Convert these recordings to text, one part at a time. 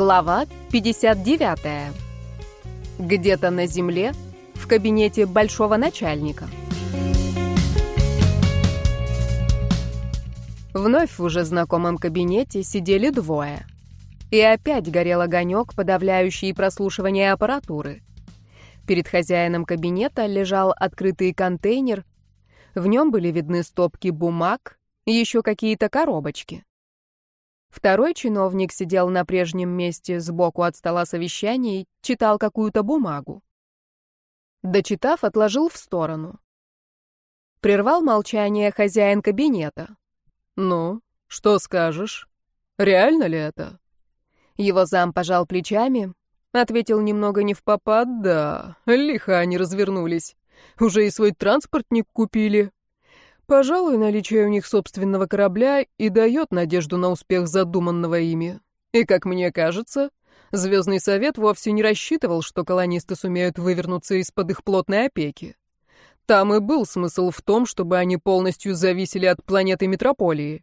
Глава 59. Где-то на земле, в кабинете большого начальника. Вновь в уже знакомом кабинете сидели двое. И опять горел огонек, подавляющий прослушивание аппаратуры. Перед хозяином кабинета лежал открытый контейнер. В нем были видны стопки бумаг и еще какие-то коробочки. Второй чиновник сидел на прежнем месте сбоку от стола совещаний, читал какую-то бумагу. Дочитав, отложил в сторону. Прервал молчание хозяин кабинета. «Ну, что скажешь? Реально ли это?» Его зам пожал плечами, ответил немного не в попад. «Да, лихо они развернулись. Уже и свой транспортник купили. Пожалуй, наличие у них собственного корабля и дает надежду на успех задуманного ими. И, как мне кажется, Звездный Совет вовсе не рассчитывал, что колонисты сумеют вывернуться из-под их плотной опеки. Там и был смысл в том, чтобы они полностью зависели от планеты Метрополии.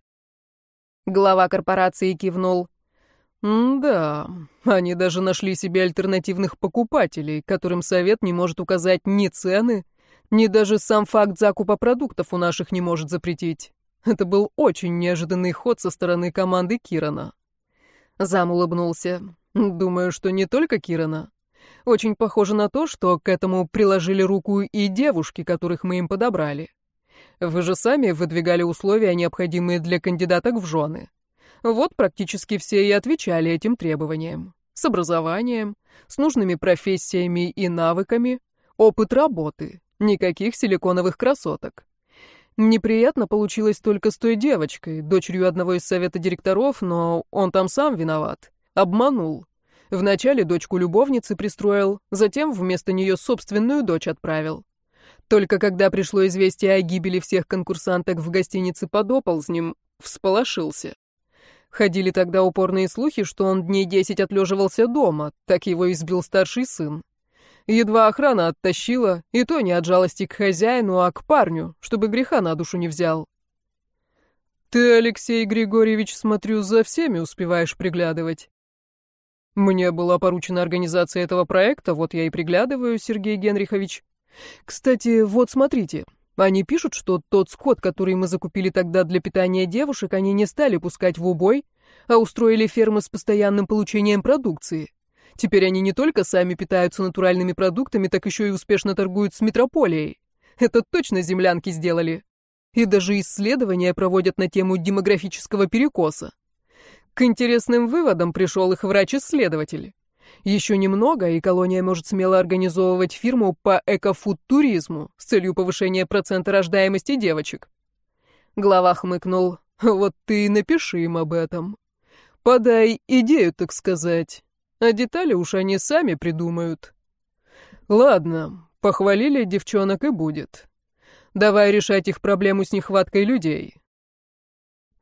Глава корпорации кивнул. «Да, они даже нашли себе альтернативных покупателей, которым Совет не может указать ни цены, ни даже сам факт закупа продуктов у наших не может запретить. Это был очень неожиданный ход со стороны команды Кирана. Зам улыбнулся. Думаю, что не только Кирана. Очень похоже на то, что к этому приложили руку и девушки, которых мы им подобрали. Вы же сами выдвигали условия, необходимые для кандидаток в жены. Вот практически все и отвечали этим требованиям. С образованием, с нужными профессиями и навыками, опыт работы, Никаких силиконовых красоток. Неприятно получилось только с той девочкой, дочерью одного из совета директоров, но он там сам виноват. Обманул. Вначале дочку любовницы пристроил, затем вместо нее собственную дочь отправил. Только когда пришло известие о гибели всех конкурсанток в гостинице под оползнем, всполошился. Ходили тогда упорные слухи, что он дней десять отлеживался дома, так его избил старший сын. Едва охрана оттащила, и то не от жалости к хозяину, а к парню, чтобы греха на душу не взял. Ты, Алексей Григорьевич, смотрю, за всеми успеваешь приглядывать. Мне была поручена организация этого проекта, вот я и приглядываю, Сергей Генрихович. Кстати, вот смотрите, они пишут, что тот скот, который мы закупили тогда для питания девушек, они не стали пускать в убой, а устроили фермы с постоянным получением продукции. Теперь они не только сами питаются натуральными продуктами, так еще и успешно торгуют с метрополией. Это точно землянки сделали. И даже исследования проводят на тему демографического перекоса. К интересным выводам пришел их врач-исследователь. Еще немного, и колония может смело организовывать фирму по экофуд-туризму с целью повышения процента рождаемости девочек. Глава хмыкнул. «Вот ты и напиши им об этом. Подай идею, так сказать. А детали уж они сами придумают. Ладно, похвалили девчонок и будет. Давай решать их проблему с нехваткой людей.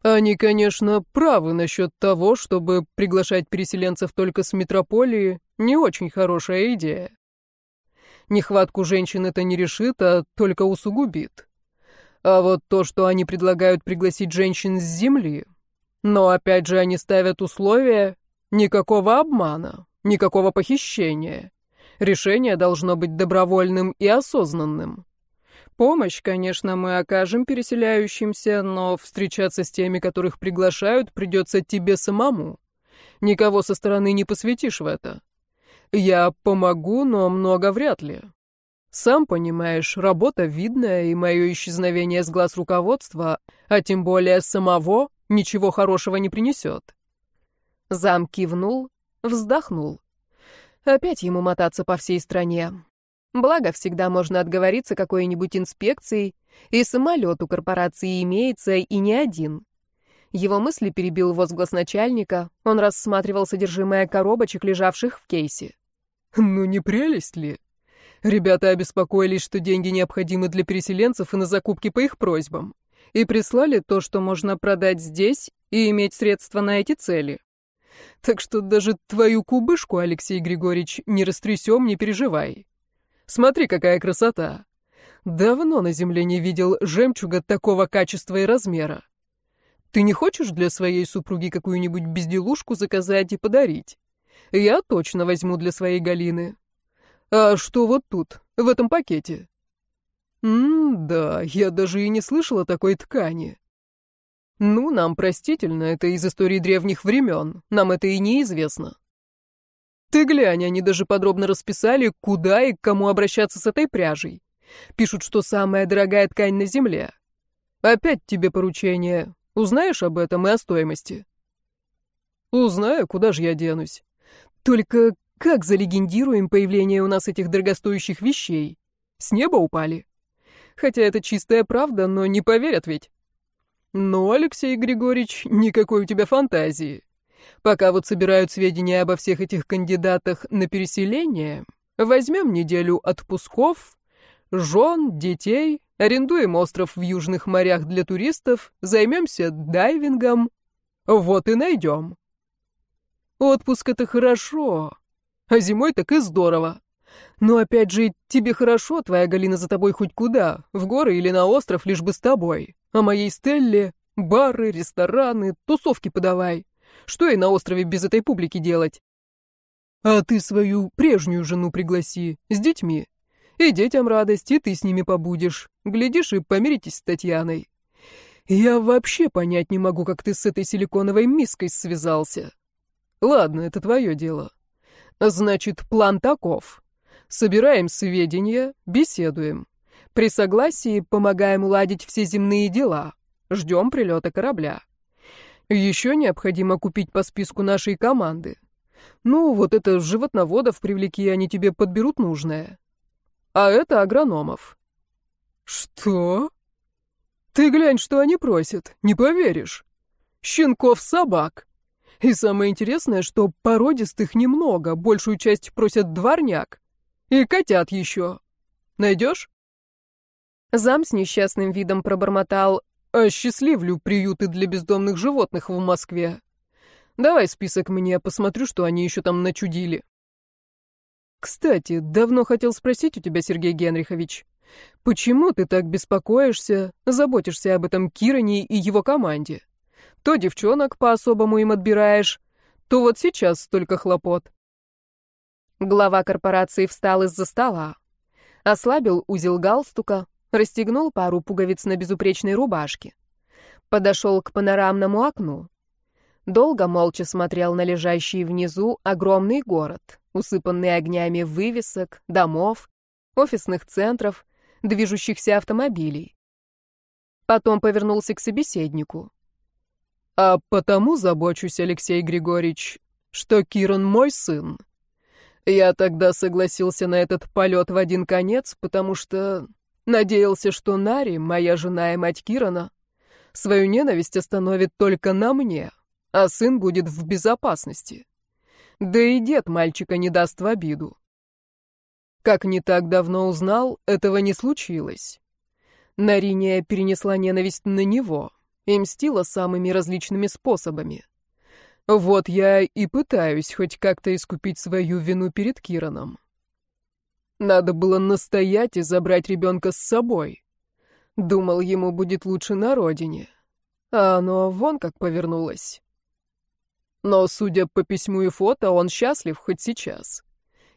Они, конечно, правы насчет того, чтобы приглашать переселенцев только с метрополии, не очень хорошая идея. Нехватку женщин это не решит, а только усугубит. А вот то, что они предлагают пригласить женщин с земли. Но опять же они ставят условия, Никакого обмана, никакого похищения. Решение должно быть добровольным и осознанным. Помощь, конечно, мы окажем переселяющимся, но встречаться с теми, которых приглашают, придется тебе самому. Никого со стороны не посвятишь в это. Я помогу, но много вряд ли. Сам понимаешь, работа видная, и мое исчезновение с глаз руководства, а тем более самого, ничего хорошего не принесет. Зам кивнул, вздохнул. Опять ему мотаться по всей стране. Благо, всегда можно отговориться какой-нибудь инспекцией, и самолет у корпорации имеется, и не один. Его мысли перебил возглас начальника, он рассматривал содержимое коробочек, лежавших в кейсе. «Ну не прелесть ли?» Ребята обеспокоились, что деньги необходимы для переселенцев и на закупки по их просьбам, и прислали то, что можно продать здесь и иметь средства на эти цели. Так что даже твою кубышку, Алексей Григорьевич, не растрясем, не переживай. Смотри, какая красота. Давно на земле не видел жемчуга такого качества и размера. Ты не хочешь для своей супруги какую-нибудь безделушку заказать и подарить? Я точно возьму для своей Галины. А что вот тут, в этом пакете? М-да, я даже и не слышала такой ткани. Ну, нам простительно, это из истории древних времен, нам это и неизвестно. Ты глянь, они даже подробно расписали, куда и к кому обращаться с этой пряжей. Пишут, что самая дорогая ткань на земле. Опять тебе поручение. Узнаешь об этом и о стоимости? Узнаю, куда же я денусь. Только как залегендируем появление у нас этих дорогостоящих вещей? С неба упали? Хотя это чистая правда, но не поверят ведь. Ну, Алексей Григорьевич, никакой у тебя фантазии. Пока вот собирают сведения обо всех этих кандидатах на переселение, возьмем неделю отпусков, жен, детей, арендуем остров в южных морях для туристов, займемся дайвингом. Вот и найдем. Отпуск — это хорошо, а зимой так и здорово. Но опять же, тебе хорошо, твоя Галина за тобой хоть куда, в горы или на остров, лишь бы с тобой. А моей Стелле бары, рестораны, тусовки подавай. Что и на острове без этой публики делать? А ты свою прежнюю жену пригласи, с детьми. И детям радость, и ты с ними побудешь. Глядишь и помиритесь с Татьяной. Я вообще понять не могу, как ты с этой силиконовой миской связался. Ладно, это твое дело. Значит, план таков. Собираем сведения, беседуем. При согласии помогаем уладить все земные дела. Ждем прилета корабля. Еще необходимо купить по списку нашей команды. Ну, вот это животноводов привлеки, они тебе подберут нужное. А это агрономов. Что? Ты глянь, что они просят, не поверишь. Щенков-собак. И самое интересное, что породистых немного, большую часть просят дворняк. И котят еще. Найдешь? Зам с несчастным видом пробормотал «Осчастливлю приюты для бездомных животных в Москве. Давай список мне, посмотрю, что они еще там начудили». «Кстати, давно хотел спросить у тебя, Сергей Генрихович, почему ты так беспокоишься, заботишься об этом Киране и его команде? То девчонок по-особому им отбираешь, то вот сейчас столько хлопот». Глава корпорации встал из-за стола, ослабил узел галстука, расстегнул пару пуговиц на безупречной рубашке. Подошел к панорамному окну. Долго молча смотрел на лежащий внизу огромный город, усыпанный огнями вывесок, домов, офисных центров, движущихся автомобилей. Потом повернулся к собеседнику. «А потому забочусь, Алексей Григорьевич, что Киран мой сын. Я тогда согласился на этот полет в один конец, потому что Надеялся, что Нари, моя жена и мать Кирана, свою ненависть остановит только на мне, а сын будет в безопасности. Да и дед мальчика не даст в обиду. Как не так давно узнал, этого не случилось. Нариния перенесла ненависть на него и мстила самыми различными способами. Вот я и пытаюсь хоть как-то искупить свою вину перед Кираном. Надо было настоять и забрать ребенка с собой. Думал, ему будет лучше на родине. А оно вон как повернулось. Но, судя по письму и фото, он счастлив хоть сейчас.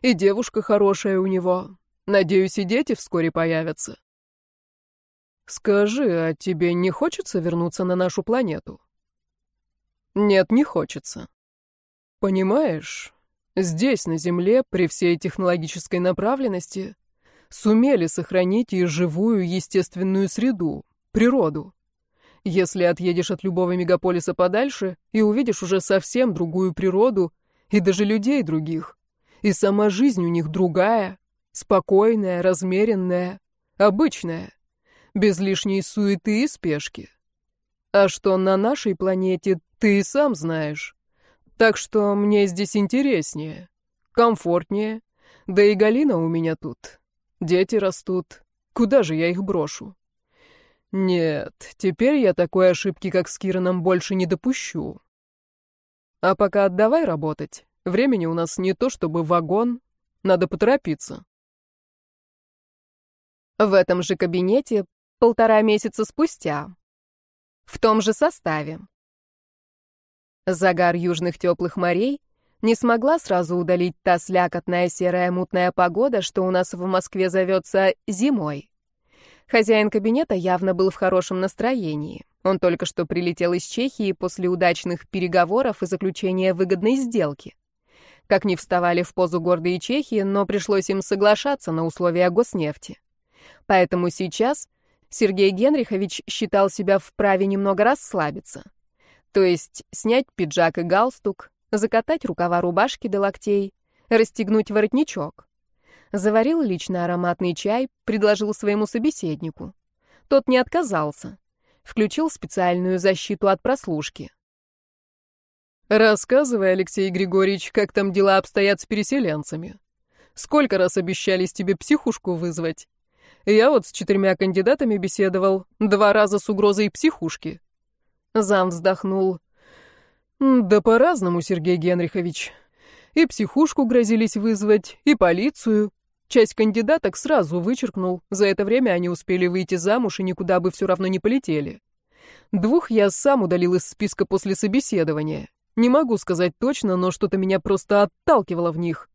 И девушка хорошая у него. Надеюсь, и дети вскоре появятся. Скажи, а тебе не хочется вернуться на нашу планету? Нет, не хочется. Понимаешь, Здесь, на Земле, при всей технологической направленности, сумели сохранить и живую естественную среду, природу. Если отъедешь от любого мегаполиса подальше и увидишь уже совсем другую природу и даже людей других, и сама жизнь у них другая, спокойная, размеренная, обычная, без лишней суеты и спешки. А что на нашей планете, ты и сам знаешь. Так что мне здесь интереснее, комфортнее. Да и Галина у меня тут. Дети растут. Куда же я их брошу? Нет, теперь я такой ошибки, как с Кираном, больше не допущу. А пока отдавай работать. Времени у нас не то чтобы вагон. Надо поторопиться. В этом же кабинете полтора месяца спустя. В том же составе. Загар южных теплых морей Не смогла сразу удалить та слякотная серая мутная погода, что у нас в Москве зовется зимой. Хозяин кабинета явно был в хорошем настроении. Он только что прилетел из Чехии после удачных переговоров и заключения выгодной сделки. Как ни вставали в позу гордые чехи, но пришлось им соглашаться на условия госнефти. Поэтому сейчас Сергей Генрихович считал себя вправе немного расслабиться. То есть снять пиджак и галстук, закатать рукава рубашки до локтей, расстегнуть воротничок. Заварил лично ароматный чай, предложил своему собеседнику. Тот не отказался. Включил специальную защиту от прослушки. «Рассказывай, Алексей Григорьевич, как там дела обстоят с переселенцами. Сколько раз обещались тебе психушку вызвать? Я вот с четырьмя кандидатами беседовал, два раза с угрозой психушки». Зам вздохнул. «Да по-разному, Сергей Генрихович. И психушку грозились вызвать, и полицию. Часть кандидаток сразу вычеркнул. За это время они успели выйти замуж и никуда бы все равно не полетели. Двух я сам удалил из списка после собеседования. Не могу сказать точно, но что-то меня просто отталкивало в них.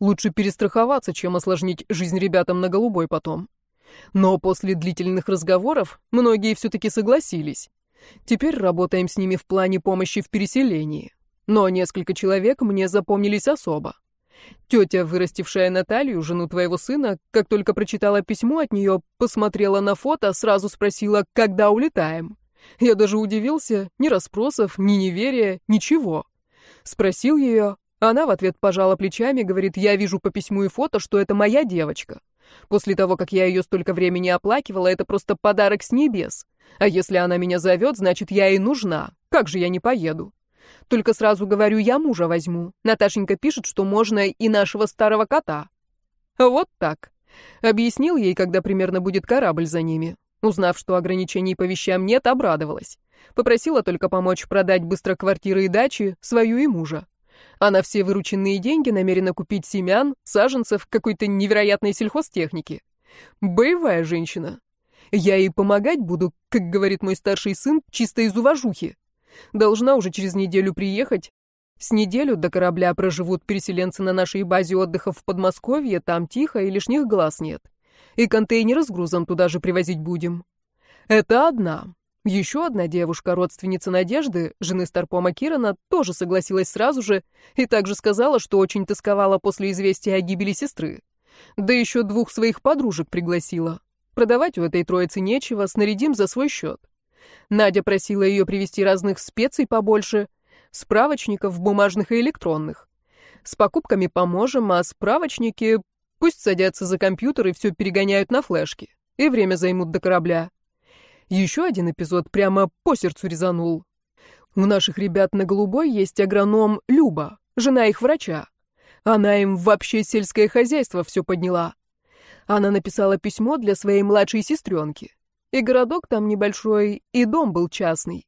Лучше перестраховаться, чем осложнить жизнь ребятам на голубой потом. Но после длительных разговоров многие все-таки согласились. Теперь работаем с ними в плане помощи в переселении. Но несколько человек мне запомнились особо. Тетя, вырастившая Наталью, жену твоего сына, как только прочитала письмо от нее, посмотрела на фото, сразу спросила, когда улетаем. Я даже удивился, ни расспросов, ни неверия, ничего. Спросил ее, она в ответ пожала плечами, говорит, я вижу по письму и фото, что это моя девочка. После того, как я ее столько времени оплакивала, это просто подарок с небес. А если она меня зовет, значит, я ей нужна. Как же я не поеду? Только сразу говорю, я мужа возьму. Наташенька пишет, что можно и нашего старого кота. Вот так. Объяснил ей, когда примерно будет корабль за ними. Узнав, что ограничений по вещам нет, обрадовалась. Попросила только помочь продать быстро квартиры и дачи, свою и мужа. А на все вырученные деньги намерена купить семян, саженцев, какой-то невероятной сельхозтехники. Боевая женщина. Я ей помогать буду, как говорит мой старший сын, чисто из уважухи. Должна уже через неделю приехать. С неделю до корабля проживут переселенцы на нашей базе отдыха в Подмосковье, там тихо и лишних глаз нет и контейнеры с грузом туда же привозить будем. Это одна. Еще одна девушка, родственница Надежды, жены Старпома Кирана, тоже согласилась сразу же и также сказала, что очень тосковала после известия о гибели сестры. Да еще двух своих подружек пригласила. Продавать у этой троицы нечего, снарядим за свой счет. Надя просила ее привезти разных специй побольше, справочников, бумажных и электронных. С покупками поможем, а справочники Пусть садятся за компьютер и все перегоняют на флешки. И время займут до корабля. Еще один эпизод прямо по сердцу резанул. У наших ребят на Голубой есть агроном Люба, жена их врача. Она им вообще сельское хозяйство все подняла. Она написала письмо для своей младшей сестренки. И городок там небольшой, и дом был частный.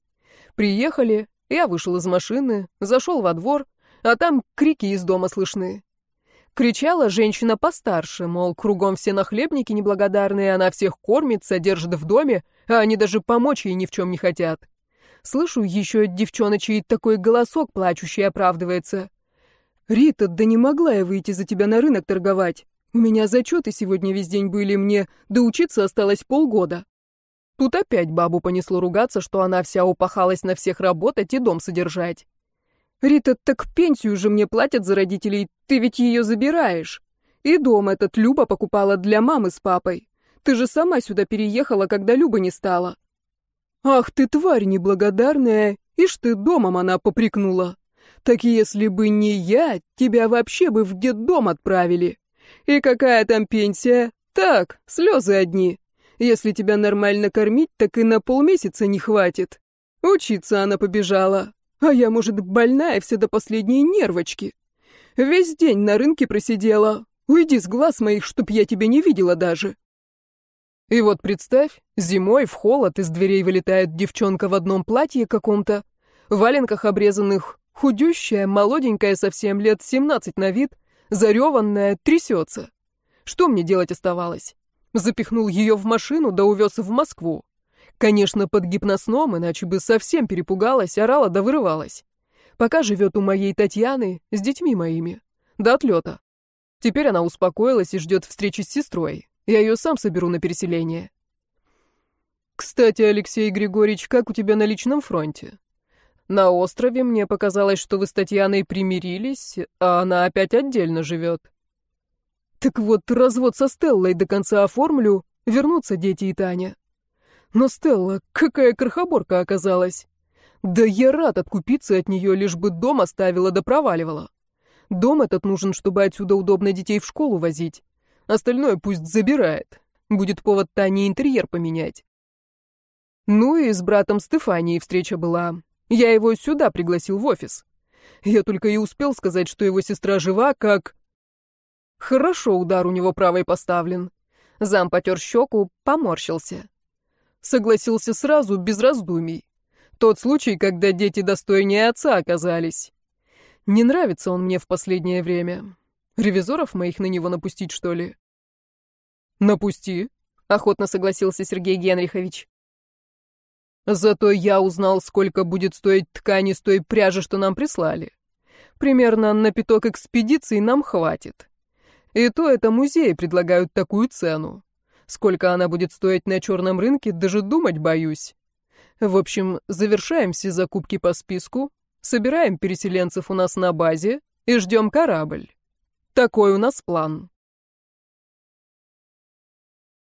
Приехали, я вышел из машины, зашел во двор, а там крики из дома слышны. Кричала женщина постарше, мол, кругом все нахлебники неблагодарные, она всех кормит, содержит в доме, а они даже помочь ей ни в чем не хотят. Слышу еще девчоночий такой голосок плачущий оправдывается. «Рита, да не могла я выйти за тебя на рынок торговать. У меня зачеты сегодня весь день были, мне да учиться осталось полгода». Тут опять бабу понесло ругаться, что она вся упахалась на всех работать и дом содержать. «Рита, так пенсию же мне платят за родителей, ты ведь ее забираешь. И дом этот Люба покупала для мамы с папой. Ты же сама сюда переехала, когда Люба не стала». «Ах ты, тварь неблагодарная, ишь ты домом она попрекнула. Так если бы не я, тебя вообще бы в детдом отправили. И какая там пенсия? Так, слезы одни. Если тебя нормально кормить, так и на полмесяца не хватит. Учиться она побежала. А я, может, больная все до последней нервочки. Весь день на рынке просидела. Уйди с глаз моих, чтоб я тебя не видела даже. И вот представь, зимой в холод из дверей вылетает девчонка в одном платье каком-то, в валенках обрезанных, худющая, молоденькая, совсем лет 17 на вид, зареванная, трясется. Что мне делать оставалось? Запихнул ее в машину, да увез в Москву. Конечно, под гипносном, иначе бы совсем перепугалась, орала да вырывалась. Пока живет у моей Татьяны с детьми моими. До отлета. Теперь она успокоилась и ждет встречи с сестрой. Я ее сам соберу на переселение. Кстати, Алексей Григорьевич, как у тебя на личном фронте? На острове мне показалось, что вы с Татьяной примирились, а она опять отдельно живет. Так вот, развод со Стеллой до конца оформлю, вернутся дети и Таня. Но Стелла, какая крохоборка оказалась. Да я рад откупиться от нее, лишь бы дом оставила да проваливала. Дом этот нужен, чтобы отсюда удобно детей в школу возить. Остальное пусть забирает. Будет повод Тане интерьер поменять. Ну и с братом Стефанией встреча была. Я его сюда пригласил в офис. Я только и успел сказать, что его сестра жива, как... Хорошо удар у него правой поставлен. Зам потер щеку, поморщился. Согласился сразу, без раздумий. Тот случай, когда дети достойнее отца оказались. Не нравится он мне в последнее время. Ревизоров моих на него напустить, что ли? Напусти, охотно согласился Сергей Генрихович. Зато я узнал, сколько будет стоить ткани с той пряжи, что нам прислали. Примерно на пяток экспедиций нам хватит. И то это музеи предлагают такую цену. Сколько она будет стоить на черном рынке, даже думать боюсь. В общем, завершаем все закупки по списку, собираем переселенцев у нас на базе и ждем корабль. Такой у нас план.